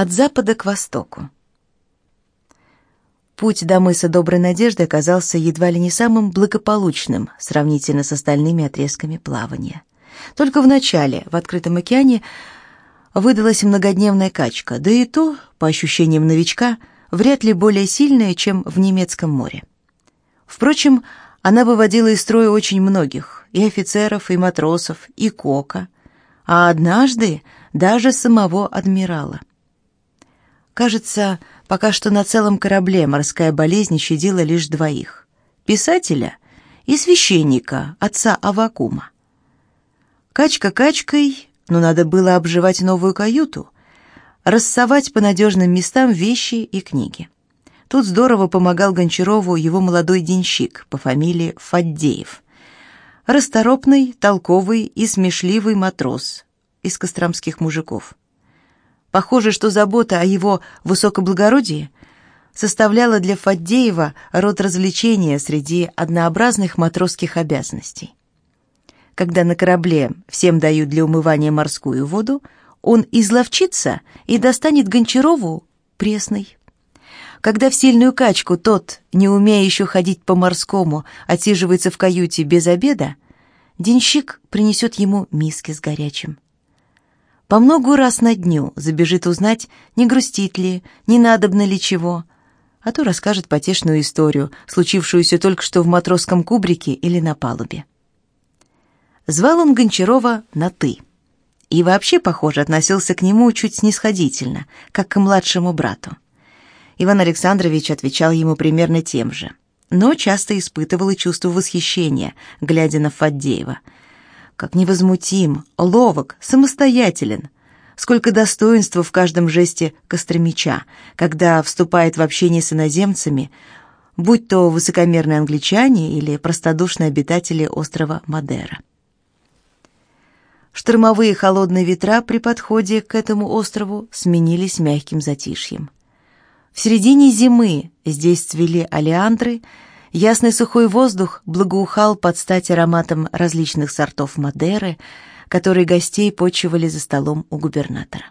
От запада к востоку. Путь до мыса Доброй Надежды оказался едва ли не самым благополучным сравнительно с остальными отрезками плавания. Только в начале, в открытом океане, выдалась многодневная качка, да и то, по ощущениям новичка, вряд ли более сильная, чем в немецком море. Впрочем, она выводила из строя очень многих, и офицеров, и матросов, и кока, а однажды даже самого адмирала. Кажется, пока что на целом корабле морская болезнь щадила лишь двоих — писателя и священника, отца Авакума. Качка качкой, но надо было обживать новую каюту, рассовать по надежным местам вещи и книги. Тут здорово помогал Гончарову его молодой денщик по фамилии Фаддеев. Расторопный, толковый и смешливый матрос из костромских мужиков. Похоже, что забота о его высокоблагородии составляла для Фаддеева род развлечения среди однообразных матросских обязанностей. Когда на корабле всем дают для умывания морскую воду, он изловчится и достанет Гончарову пресной. Когда в сильную качку тот, не умея еще ходить по-морскому, отсиживается в каюте без обеда, денщик принесет ему миски с горячим. По многу раз на дню забежит узнать, не грустит ли, не надобно ли чего, а то расскажет потешную историю, случившуюся только что в матросском кубрике или на палубе. Звал он Гончарова на «ты». И вообще, похоже, относился к нему чуть снисходительно, как к младшему брату. Иван Александрович отвечал ему примерно тем же, но часто испытывал и чувство восхищения, глядя на Фаддеева – как невозмутим, ловок, самостоятелен. Сколько достоинства в каждом жесте Костромича, когда вступает в общение с иноземцами, будь то высокомерные англичане или простодушные обитатели острова Мадера. Штормовые холодные ветра при подходе к этому острову сменились мягким затишьем. В середине зимы здесь цвели алиандры – Ясный сухой воздух благоухал под стать ароматом различных сортов Мадеры, которые гостей почивали за столом у губернатора.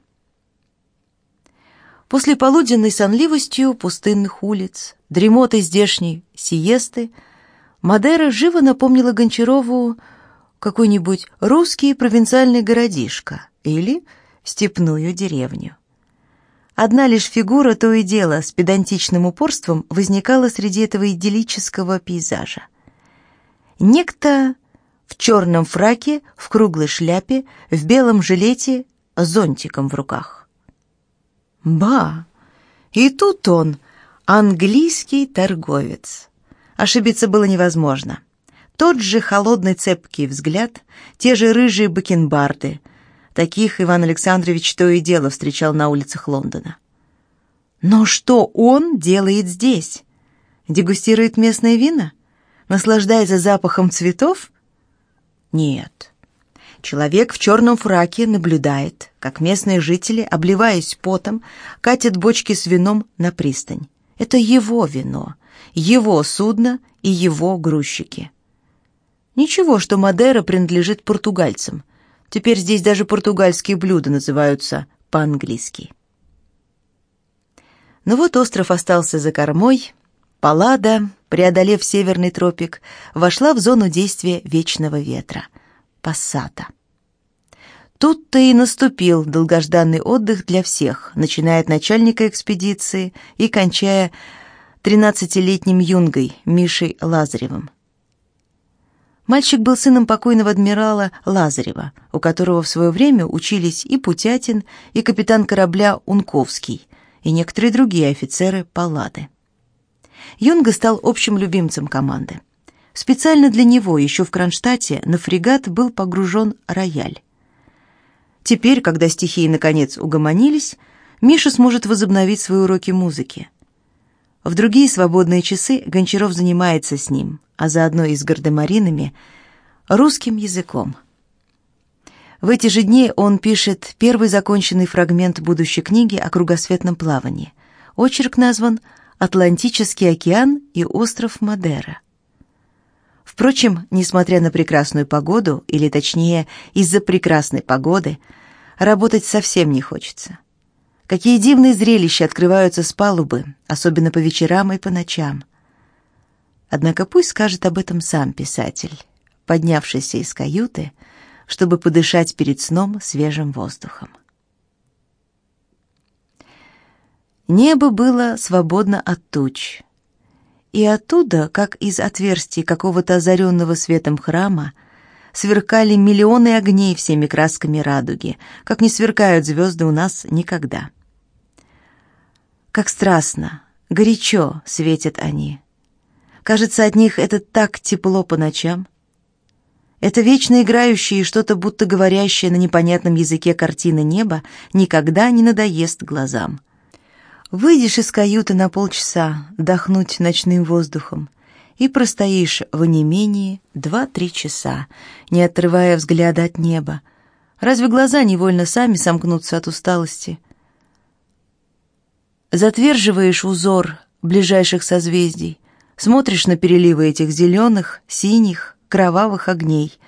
После полуденной сонливостью пустынных улиц, дремоты здешней сиесты, Мадера живо напомнила Гончарову какой-нибудь русский провинциальный городишко или степную деревню. Одна лишь фигура то и дело с педантичным упорством возникала среди этого идиллического пейзажа. Некто в черном фраке, в круглой шляпе, в белом жилете, зонтиком в руках. Ба! И тут он, английский торговец. Ошибиться было невозможно. Тот же холодный цепкий взгляд, те же рыжие бакенбарды — Таких Иван Александрович то и дело встречал на улицах Лондона. Но что он делает здесь? Дегустирует местные вина? Наслаждается запахом цветов? Нет. Человек в черном фраке наблюдает, как местные жители, обливаясь потом, катят бочки с вином на пристань. Это его вино, его судно и его грузчики. Ничего, что Мадера принадлежит португальцам – Теперь здесь даже португальские блюда называются по-английски. Но вот остров остался за кормой. Паллада, преодолев северный тропик, вошла в зону действия вечного ветра — Пассата. Тут-то и наступил долгожданный отдых для всех, начиная от начальника экспедиции и кончая тринадцатилетним юнгой Мишей Лазаревым. Мальчик был сыном покойного адмирала Лазарева, у которого в свое время учились и Путятин, и капитан корабля Унковский, и некоторые другие офицеры Паллады. Юнга стал общим любимцем команды. Специально для него еще в Кронштадте на фрегат был погружен рояль. Теперь, когда стихии наконец угомонились, Миша сможет возобновить свои уроки музыки. В другие свободные часы Гончаров занимается с ним, а заодно и с гардемаринами, русским языком. В эти же дни он пишет первый законченный фрагмент будущей книги о кругосветном плавании. Очерк назван «Атлантический океан и остров Мадера». Впрочем, несмотря на прекрасную погоду, или точнее, из-за прекрасной погоды, работать совсем не хочется. Какие дивные зрелища открываются с палубы, особенно по вечерам и по ночам. Однако пусть скажет об этом сам писатель, поднявшийся из каюты, чтобы подышать перед сном свежим воздухом. Небо было свободно от туч, и оттуда, как из отверстий какого-то озаренного светом храма, сверкали миллионы огней всеми красками радуги, как не сверкают звезды у нас никогда. Как страстно, горячо светят они. Кажется, от них это так тепло по ночам. Это вечно играющее и что-то будто говорящее на непонятном языке картины неба никогда не надоест глазам. Выйдешь из каюты на полчаса, дохнуть ночным воздухом, и простоишь в онемении два-три часа, не отрывая взгляда от неба. Разве глаза невольно сами сомкнутся от усталости? Затверживаешь узор ближайших созвездий, смотришь на переливы этих зеленых, синих, кровавых огней,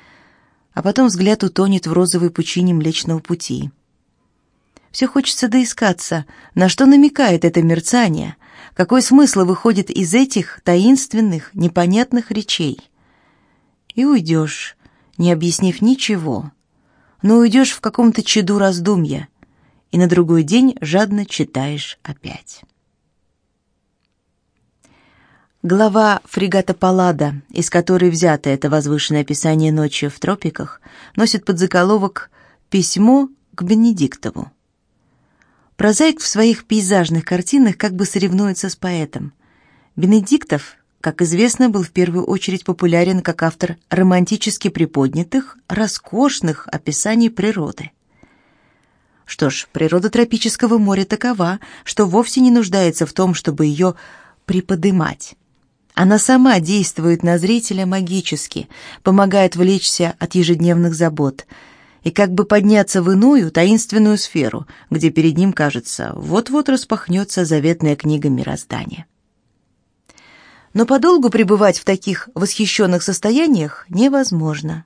а потом взгляд утонет в розовой пучине Млечного Пути. Все хочется доискаться, на что намекает это мерцание, какой смысл выходит из этих таинственных, непонятных речей. И уйдешь, не объяснив ничего, но уйдешь в каком-то чаду раздумья, и на другой день жадно читаешь опять. Глава фрегата Паллада, из которой взято это возвышенное описание ночи в тропиках, носит под заголовок «Письмо к Бенедиктову». Прозаик в своих пейзажных картинах как бы соревнуется с поэтом. Бенедиктов, как известно, был в первую очередь популярен как автор романтически приподнятых, роскошных описаний природы. Что ж, природа тропического моря такова, что вовсе не нуждается в том, чтобы ее приподымать. Она сама действует на зрителя магически, помогает влечься от ежедневных забот – и как бы подняться в иную, таинственную сферу, где перед ним, кажется, вот-вот распахнется заветная книга мироздания. Но подолгу пребывать в таких восхищенных состояниях невозможно.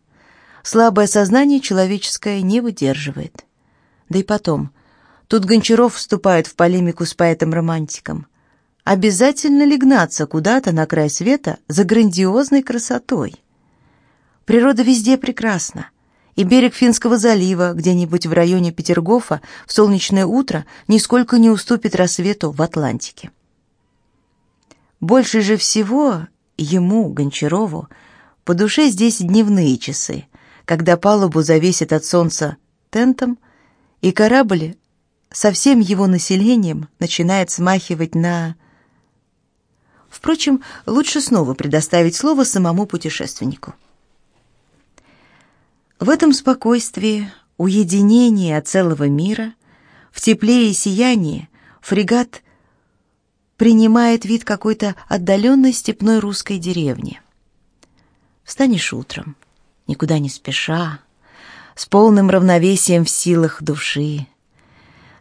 Слабое сознание человеческое не выдерживает. Да и потом, тут Гончаров вступает в полемику с поэтом-романтиком. Обязательно ли гнаться куда-то на край света за грандиозной красотой? Природа везде прекрасна и берег Финского залива где-нибудь в районе Петергофа в солнечное утро нисколько не уступит рассвету в Атлантике. Больше же всего ему, Гончарову, по душе здесь дневные часы, когда палубу завесит от солнца тентом, и корабль со всем его населением начинает смахивать на... Впрочем, лучше снова предоставить слово самому путешественнику. В этом спокойствии, уединении от целого мира, в тепле и сиянии фрегат принимает вид какой-то отдаленной степной русской деревни. Встанешь утром, никуда не спеша, с полным равновесием в силах души,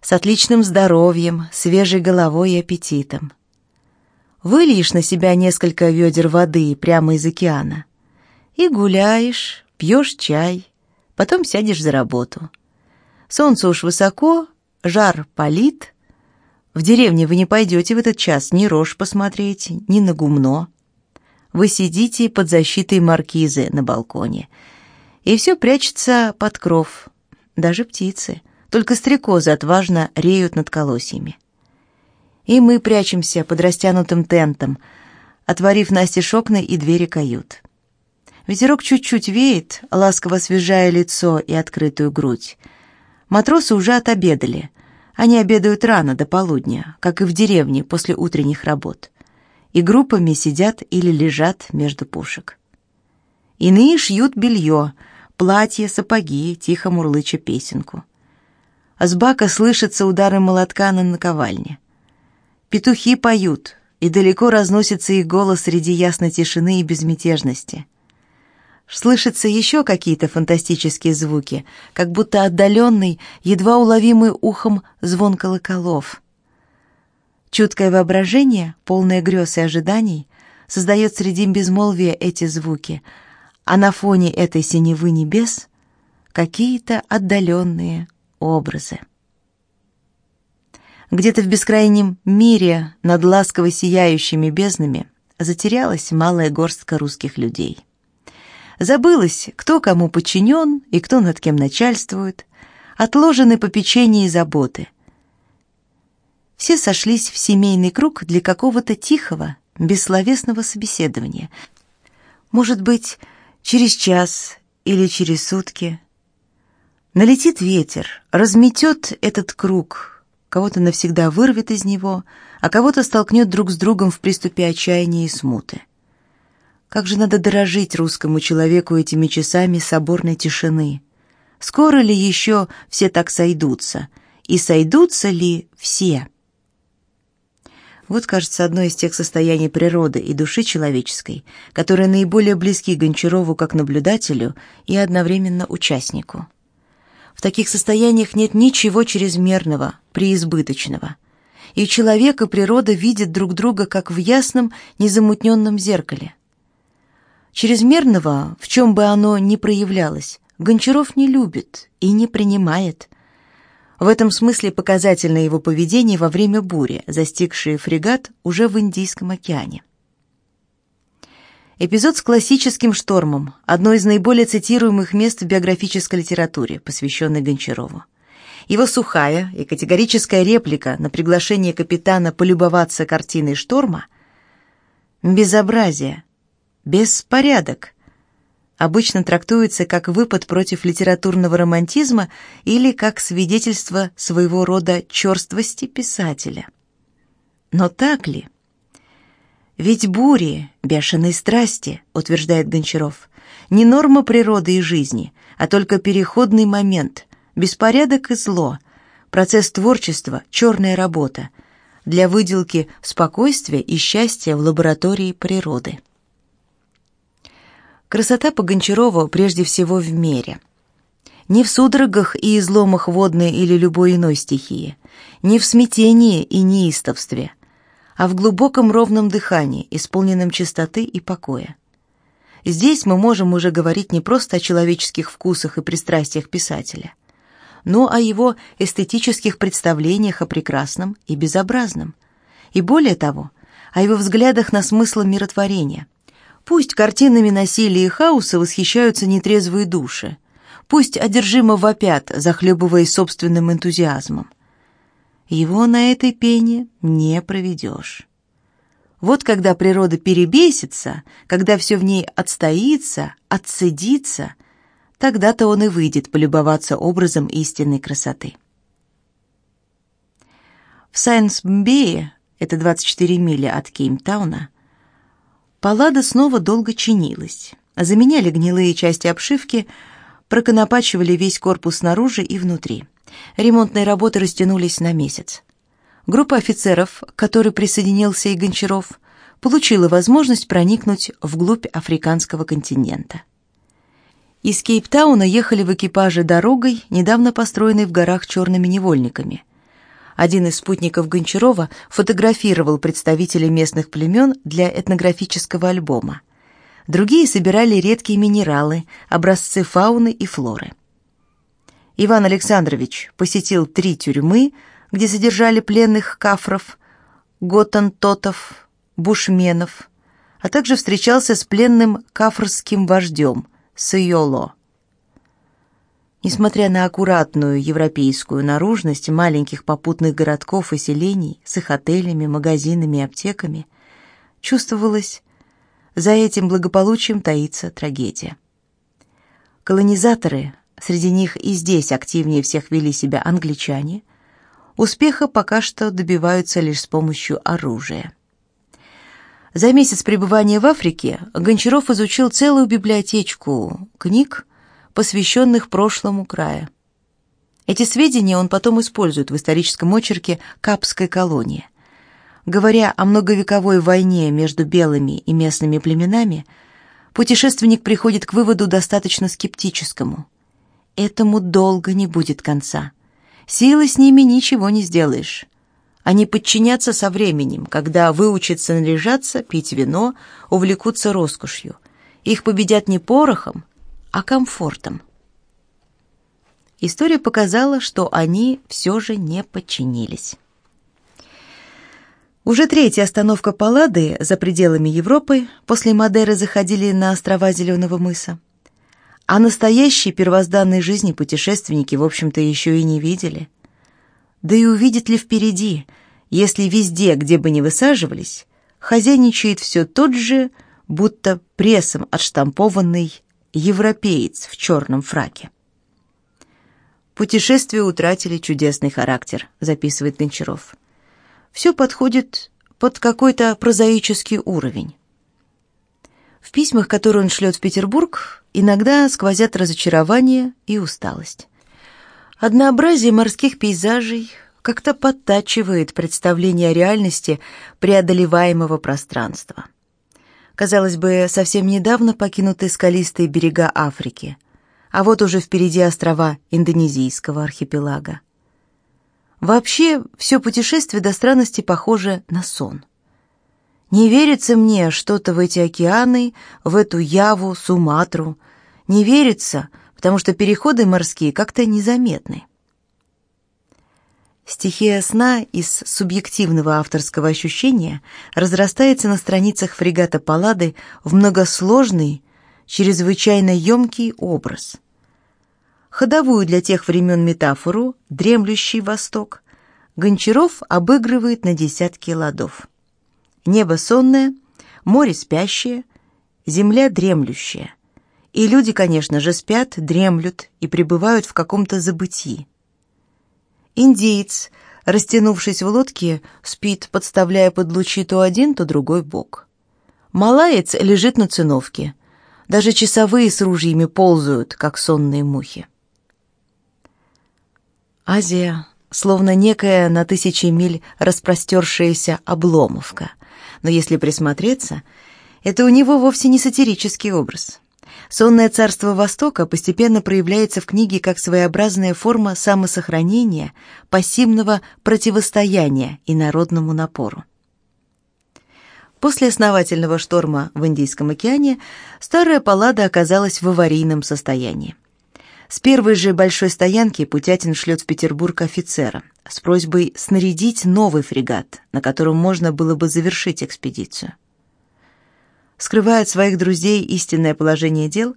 с отличным здоровьем, свежей головой и аппетитом. Выльешь на себя несколько ведер воды прямо из океана и гуляешь, пьешь чай, потом сядешь за работу. Солнце уж высоко, жар палит. В деревне вы не пойдете в этот час ни рожь посмотреть, ни на гумно. Вы сидите под защитой маркизы на балконе, и все прячется под кров, даже птицы. Только стрекозы отважно реют над колосьями. И мы прячемся под растянутым тентом, отворив настежь окна и двери кают. Ветерок чуть-чуть веет, ласково освежая лицо и открытую грудь. Матросы уже отобедали. Они обедают рано, до полудня, как и в деревне после утренних работ. И группами сидят или лежат между пушек. Иные шьют белье, платья, сапоги, тихо мурлыча песенку. А с бака слышатся удары молотка на наковальне. Петухи поют, и далеко разносится их голос среди ясной тишины и безмятежности. Слышатся еще какие-то фантастические звуки, как будто отдаленный, едва уловимый ухом звон колоколов. Чуткое воображение, полное грез и ожиданий, создает среди безмолвия эти звуки, а на фоне этой синевы небес какие-то отдаленные образы. Где-то в бескрайнем мире над ласково сияющими безднами затерялась малая горстка русских людей. Забылось, кто кому подчинен и кто над кем начальствует, отложены попечения и заботы. Все сошлись в семейный круг для какого-то тихого, бессловесного собеседования. Может быть, через час или через сутки. Налетит ветер, разметет этот круг, кого-то навсегда вырвет из него, а кого-то столкнет друг с другом в приступе отчаяния и смуты. Как же надо дорожить русскому человеку этими часами соборной тишины. Скоро ли еще все так сойдутся? И сойдутся ли все? Вот, кажется, одно из тех состояний природы и души человеческой, которые наиболее близки Гончарову как наблюдателю и одновременно участнику. В таких состояниях нет ничего чрезмерного, преизбыточного. И человек и природа видят друг друга как в ясном, незамутненном зеркале. Чрезмерного, в чем бы оно ни проявлялось, Гончаров не любит и не принимает. В этом смысле показательно его поведение во время бури, застигшей фрегат уже в Индийском океане. Эпизод с классическим штормом – одно из наиболее цитируемых мест в биографической литературе, посвященной Гончарову. Его сухая и категорическая реплика на приглашение капитана полюбоваться картиной шторма – безобразие, беспорядок – обычно трактуется как выпад против литературного романтизма или как свидетельство своего рода черствости писателя. Но так ли? Ведь бури, бешеные страсти, утверждает Гончаров, не норма природы и жизни, а только переходный момент, беспорядок и зло, процесс творчества, черная работа для выделки спокойствия и счастья в лаборатории природы. Красота по Гончарову прежде всего в мере. Не в судорогах и изломах водной или любой иной стихии, не в смятении и неистовстве – а в глубоком ровном дыхании, исполненном чистоты и покоя. Здесь мы можем уже говорить не просто о человеческих вкусах и пристрастиях писателя, но о его эстетических представлениях о прекрасном и безобразном, и более того, о его взглядах на смысл миротворения. Пусть картинами насилия и хаоса восхищаются нетрезвые души, пусть одержимо вопят, захлебываясь собственным энтузиазмом – его на этой пене не проведешь. Вот когда природа перебесится, когда все в ней отстоится, отцедится, тогда-то он и выйдет полюбоваться образом истинной красоты. В Сайнс-Бее, это 24 мили от Кеймтауна, Паллада снова долго чинилась. Заменяли гнилые части обшивки, проконопачивали весь корпус снаружи и внутри. Ремонтные работы растянулись на месяц. Группа офицеров, к которой присоединился и Гончаров, получила возможность проникнуть вглубь африканского континента. Из Кейптауна ехали в экипаже дорогой, недавно построенной в горах черными невольниками. Один из спутников Гончарова фотографировал представителей местных племен для этнографического альбома. Другие собирали редкие минералы, образцы фауны и флоры. Иван Александрович посетил три тюрьмы, где содержали пленных кафров, готантотов, бушменов, а также встречался с пленным кафрским вождем Сайоло. Несмотря на аккуратную европейскую наружность маленьких попутных городков и селений с их отелями, магазинами и аптеками, чувствовалось, за этим благополучием таится трагедия. Колонизаторы среди них и здесь активнее всех вели себя англичане, успеха пока что добиваются лишь с помощью оружия. За месяц пребывания в Африке Гончаров изучил целую библиотечку книг, посвященных прошлому края. Эти сведения он потом использует в историческом очерке «Капской колонии». Говоря о многовековой войне между белыми и местными племенами, путешественник приходит к выводу достаточно скептическому. Этому долго не будет конца. Силы с ними ничего не сделаешь. Они подчинятся со временем, когда выучатся наряжаться, пить вино, увлекутся роскошью. Их победят не порохом, а комфортом. История показала, что они все же не подчинились. Уже третья остановка Паллады за пределами Европы, после Мадеры заходили на острова Зеленого мыса. А настоящей первозданной жизни путешественники, в общем-то, еще и не видели. Да и увидят ли впереди, если везде, где бы ни высаживались, хозяйничает все тот же, будто прессом отштампованный европеец в черном фраке. «Путешествия утратили чудесный характер», — записывает Гончаров все подходит под какой-то прозаический уровень. В письмах, которые он шлет в Петербург, иногда сквозят разочарование и усталость. Однообразие морских пейзажей как-то подтачивает представление о реальности преодолеваемого пространства. Казалось бы, совсем недавно покинуты скалистые берега Африки, а вот уже впереди острова Индонезийского архипелага. Вообще, все путешествие до странности похоже на сон. Не верится мне что-то в эти океаны, в эту Яву, Суматру. Не верится, потому что переходы морские как-то незаметны. Стихия сна из субъективного авторского ощущения разрастается на страницах фрегата Паллады в многосложный, чрезвычайно емкий образ – ходовую для тех времен метафору «дремлющий восток» Гончаров обыгрывает на десятки ладов. Небо сонное, море спящее, земля дремлющая. И люди, конечно же, спят, дремлют и пребывают в каком-то забытии. Индеец, растянувшись в лодке, спит, подставляя под лучи то один, то другой бок. Малаец лежит на циновке. Даже часовые с ружьями ползают, как сонные мухи. Азия, словно некая на тысячи миль распростершаяся обломовка. Но если присмотреться, это у него вовсе не сатирический образ. Сонное царство Востока постепенно проявляется в книге как своеобразная форма самосохранения, пассивного противостояния инородному напору. После основательного шторма в Индийском океане старая паллада оказалась в аварийном состоянии. С первой же большой стоянки Путятин шлет в Петербург офицера с просьбой снарядить новый фрегат, на котором можно было бы завершить экспедицию. Скрывая от своих друзей истинное положение дел,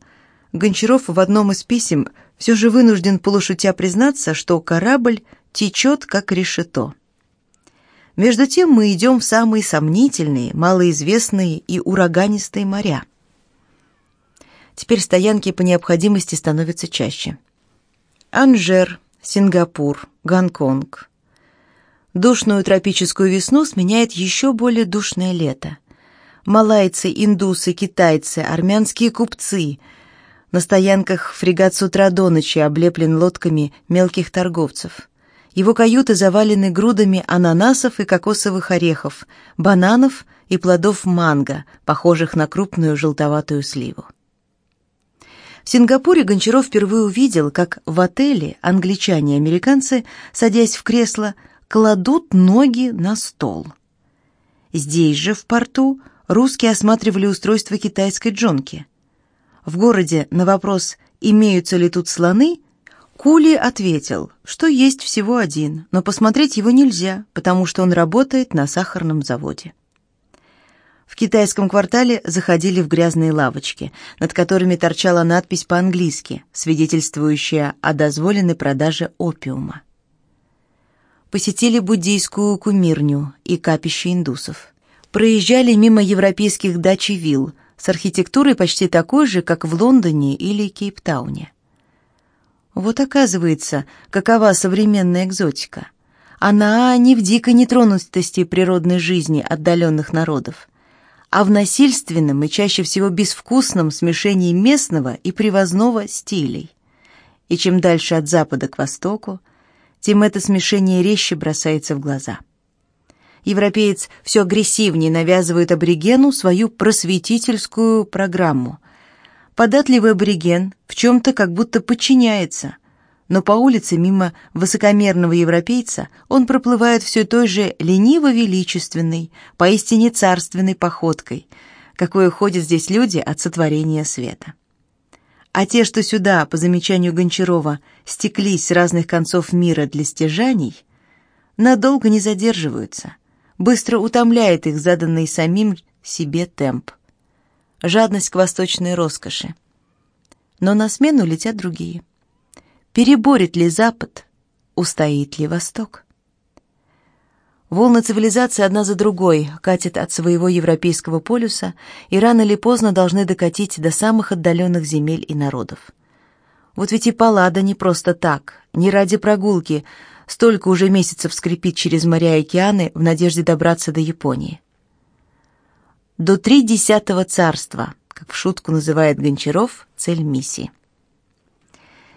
Гончаров в одном из писем все же вынужден полушутя признаться, что корабль течет как решето. Между тем мы идем в самые сомнительные, малоизвестные и ураганистые моря – Теперь стоянки по необходимости становятся чаще. Анжер, Сингапур, Гонконг. Душную тропическую весну сменяет еще более душное лето. Малайцы, индусы, китайцы, армянские купцы. На стоянках фрегат с утра до ночи облеплен лодками мелких торговцев. Его каюты завалены грудами ананасов и кокосовых орехов, бананов и плодов манго, похожих на крупную желтоватую сливу. В Сингапуре Гончаров впервые увидел, как в отеле англичане и американцы, садясь в кресло, кладут ноги на стол. Здесь же, в порту, русские осматривали устройство китайской джонки. В городе на вопрос, имеются ли тут слоны, Кули ответил, что есть всего один, но посмотреть его нельзя, потому что он работает на сахарном заводе. В китайском квартале заходили в грязные лавочки, над которыми торчала надпись по-английски, свидетельствующая о дозволенной продаже опиума. Посетили буддийскую кумирню и капище индусов. Проезжали мимо европейских дач и вилл с архитектурой почти такой же, как в Лондоне или Кейптауне. Вот оказывается, какова современная экзотика. Она не в дикой нетронутости природной жизни отдаленных народов, а в насильственном и чаще всего безвкусном смешении местного и привозного стилей. И чем дальше от запада к востоку, тем это смешение резче бросается в глаза. Европеец все агрессивнее навязывает аборигену свою просветительскую программу. Податливый абориген в чем-то как будто подчиняется – но по улице мимо высокомерного европейца он проплывает все той же лениво-величественной, поистине царственной походкой, какой ходят здесь люди от сотворения света. А те, что сюда, по замечанию Гончарова, стеклись с разных концов мира для стяжаний, надолго не задерживаются, быстро утомляет их заданный самим себе темп. Жадность к восточной роскоши. Но на смену летят другие. Переборет ли Запад, устоит ли Восток? Волны цивилизации одна за другой катят от своего европейского полюса и рано или поздно должны докатить до самых отдаленных земель и народов. Вот ведь и Паллада не просто так, не ради прогулки, столько уже месяцев скрипит через моря и океаны в надежде добраться до Японии. До три десятого царства, как в шутку называет Гончаров, цель миссии.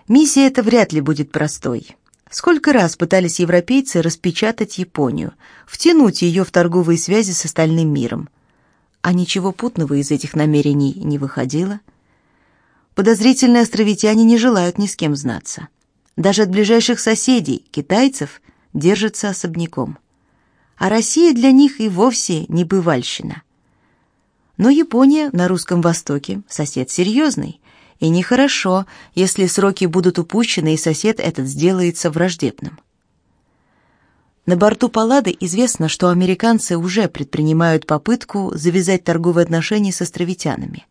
Миссия эта вряд ли будет простой. Сколько раз пытались европейцы распечатать Японию, втянуть ее в торговые связи с остальным миром. А ничего путного из этих намерений не выходило. Подозрительные островитяне не желают ни с кем знаться. Даже от ближайших соседей, китайцев, держатся особняком. А Россия для них и вовсе не бывальщина. Но Япония на Русском Востоке сосед серьезный, и нехорошо, если сроки будут упущены, и сосед этот сделается враждебным. На борту Паллады известно, что американцы уже предпринимают попытку завязать торговые отношения с островитянами.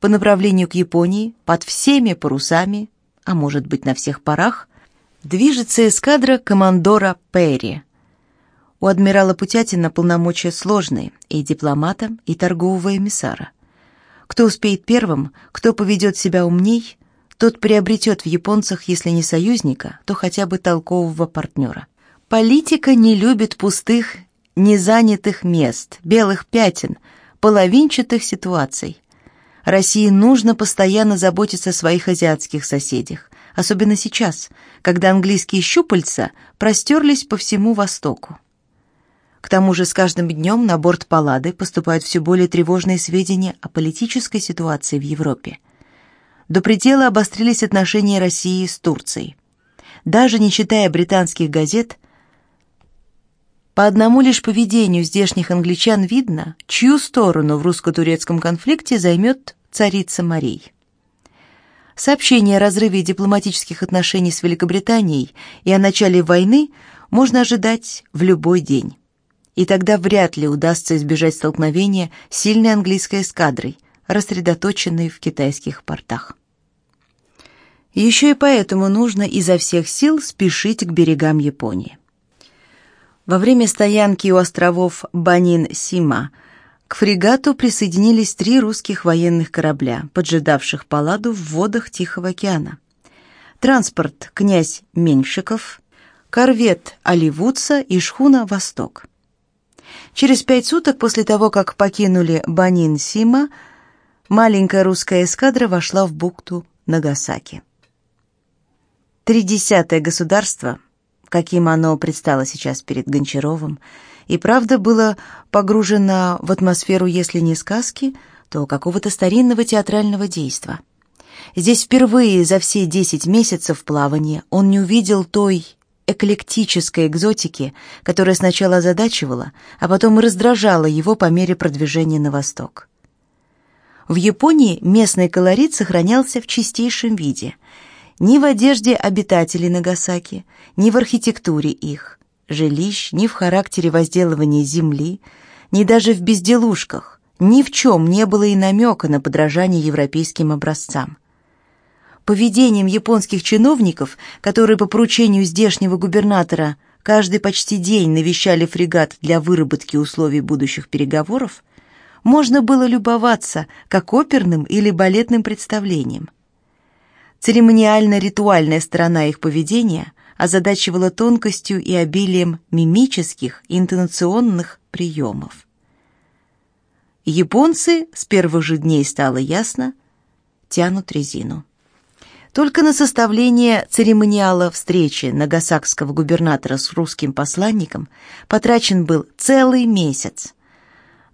По направлению к Японии, под всеми парусами, а может быть на всех парах, движется эскадра командора Перри. У адмирала Путятина полномочия сложные и дипломата, и торгового эмиссара. Кто успеет первым, кто поведет себя умней, тот приобретет в японцах, если не союзника, то хотя бы толкового партнера. Политика не любит пустых, незанятых мест, белых пятен, половинчатых ситуаций. России нужно постоянно заботиться о своих азиатских соседях, особенно сейчас, когда английские щупальца простерлись по всему Востоку. К тому же с каждым днем на борт Паллады поступают все более тревожные сведения о политической ситуации в Европе. До предела обострились отношения России с Турцией. Даже не читая британских газет, по одному лишь поведению здешних англичан видно, чью сторону в русско-турецком конфликте займет царица Марий. Сообщение о разрыве дипломатических отношений с Великобританией и о начале войны можно ожидать в любой день и тогда вряд ли удастся избежать столкновения сильной английской эскадрой, рассредоточенной в китайских портах. Еще и поэтому нужно изо всех сил спешить к берегам Японии. Во время стоянки у островов Банин-Сима к фрегату присоединились три русских военных корабля, поджидавших Палладу в водах Тихого океана. Транспорт «Князь Меньшиков», корвет «Оливудса» и шхуна «Восток». Через пять суток после того, как покинули Банин-Сима, маленькая русская эскадра вошла в бухту Нагасаки. Тридесятое государство, каким оно предстало сейчас перед Гончаровым, и правда было погружено в атмосферу, если не сказки, то какого-то старинного театрального действа. Здесь впервые за все десять месяцев плавания он не увидел той эклектической экзотики, которая сначала озадачивала, а потом и раздражала его по мере продвижения на восток. В Японии местный колорит сохранялся в чистейшем виде. Ни в одежде обитателей Нагасаки, ни в архитектуре их, жилищ, ни в характере возделывания земли, ни даже в безделушках, ни в чем не было и намека на подражание европейским образцам поведением японских чиновников, которые по поручению здешнего губернатора каждый почти день навещали фрегат для выработки условий будущих переговоров, можно было любоваться как оперным или балетным представлением. Церемониально-ритуальная сторона их поведения озадачивала тонкостью и обилием мимических интонационных приемов. Японцы, с первых же дней стало ясно, тянут резину. Только на составление церемониала встречи нагасакского губернатора с русским посланником потрачен был целый месяц.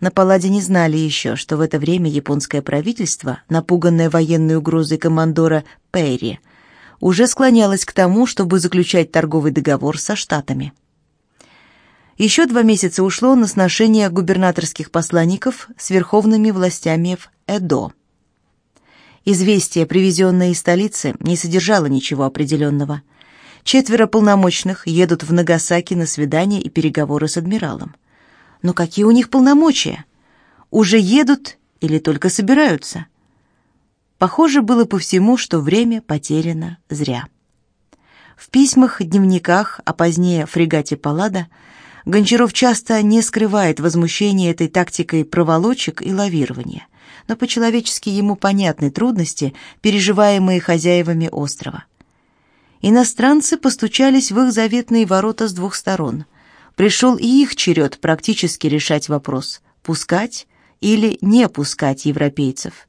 На Палладе не знали еще, что в это время японское правительство, напуганное военной угрозой командора Перри, уже склонялось к тому, чтобы заключать торговый договор со Штатами. Еще два месяца ушло на сношение губернаторских посланников с верховными властями в Эдо. Известие, привезенное из столицы, не содержало ничего определенного. Четверо полномочных едут в Нагасаки на свидание и переговоры с адмиралом. Но какие у них полномочия? Уже едут или только собираются? Похоже было по всему, что время потеряно зря. В письмах, дневниках, а позднее фрегате Паллада, Гончаров часто не скрывает возмущения этой тактикой проволочек и лавирования, но по-человечески ему понятны трудности, переживаемые хозяевами острова. Иностранцы постучались в их заветные ворота с двух сторон. Пришел и их черед практически решать вопрос, пускать или не пускать европейцев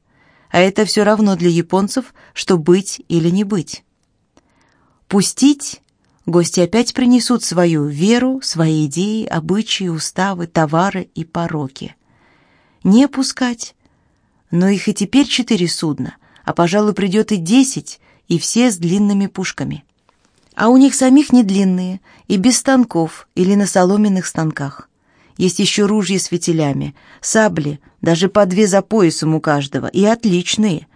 а это все равно для японцев, что быть или не быть. Пустить гости опять принесут свою веру, свои идеи, обычаи, уставы, товары и пороки. Не пускать, но их и теперь четыре судна, а, пожалуй, придет и десять, и все с длинными пушками. А у них самих не длинные, и без станков или на соломенных станках. Есть еще ружья с фитилями, сабли, даже по две за поясом у каждого, и отличные.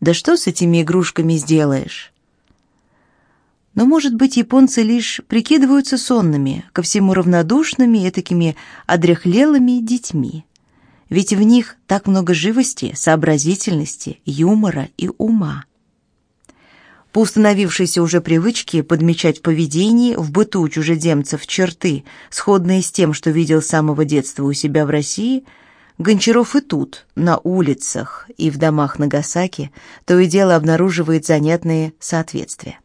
Да что с этими игрушками сделаешь? Но, может быть, японцы лишь прикидываются сонными, ко всему равнодушными и такими одряхлелыми детьми. Ведь в них так много живости, сообразительности, юмора и ума. По установившейся уже привычке подмечать в поведении, в быту чужеземцев черты, сходные с тем, что видел с самого детства у себя в России, Гончаров и тут, на улицах и в домах Нагасаки, то и дело обнаруживает занятные соответствия.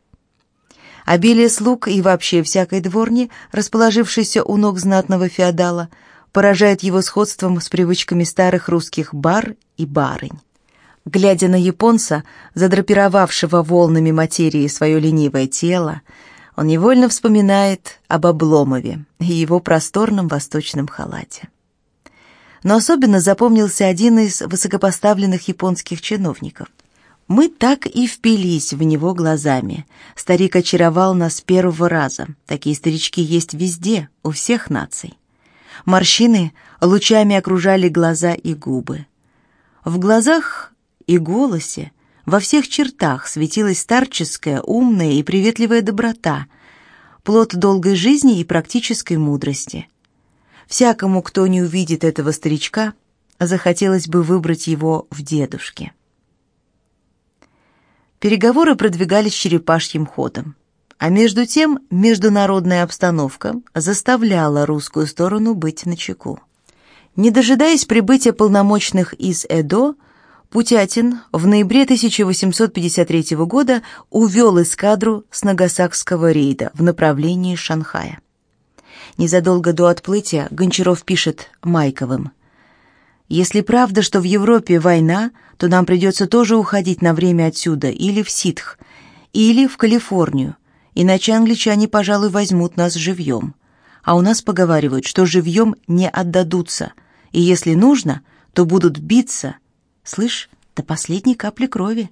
Обилие слуг и вообще всякой дворни, расположившейся у ног знатного феодала, поражает его сходством с привычками старых русских бар и барынь. Глядя на японца, задрапировавшего волнами материи свое ленивое тело, он невольно вспоминает об Обломове и его просторном восточном халате. Но особенно запомнился один из высокопоставленных японских чиновников. Мы так и впились в него глазами. Старик очаровал нас с первого раза. Такие старички есть везде, у всех наций. Морщины лучами окружали глаза и губы. В глазах и голосе, во всех чертах светилась старческая, умная и приветливая доброта, плод долгой жизни и практической мудрости. Всякому, кто не увидит этого старичка, захотелось бы выбрать его в дедушке. Переговоры продвигались черепашьим ходом. А между тем международная обстановка заставляла русскую сторону быть начеку. Не дожидаясь прибытия полномочных из Эдо, Путятин в ноябре 1853 года увел эскадру с Нагасакского рейда в направлении Шанхая. Незадолго до отплытия Гончаров пишет Майковым. «Если правда, что в Европе война, то нам придется тоже уходить на время отсюда или в Ситх, или в Калифорнию, иначе англичане, пожалуй, возьмут нас живьем. А у нас поговаривают, что живьем не отдадутся, и если нужно, то будут биться – Слышь, до последней капли крови.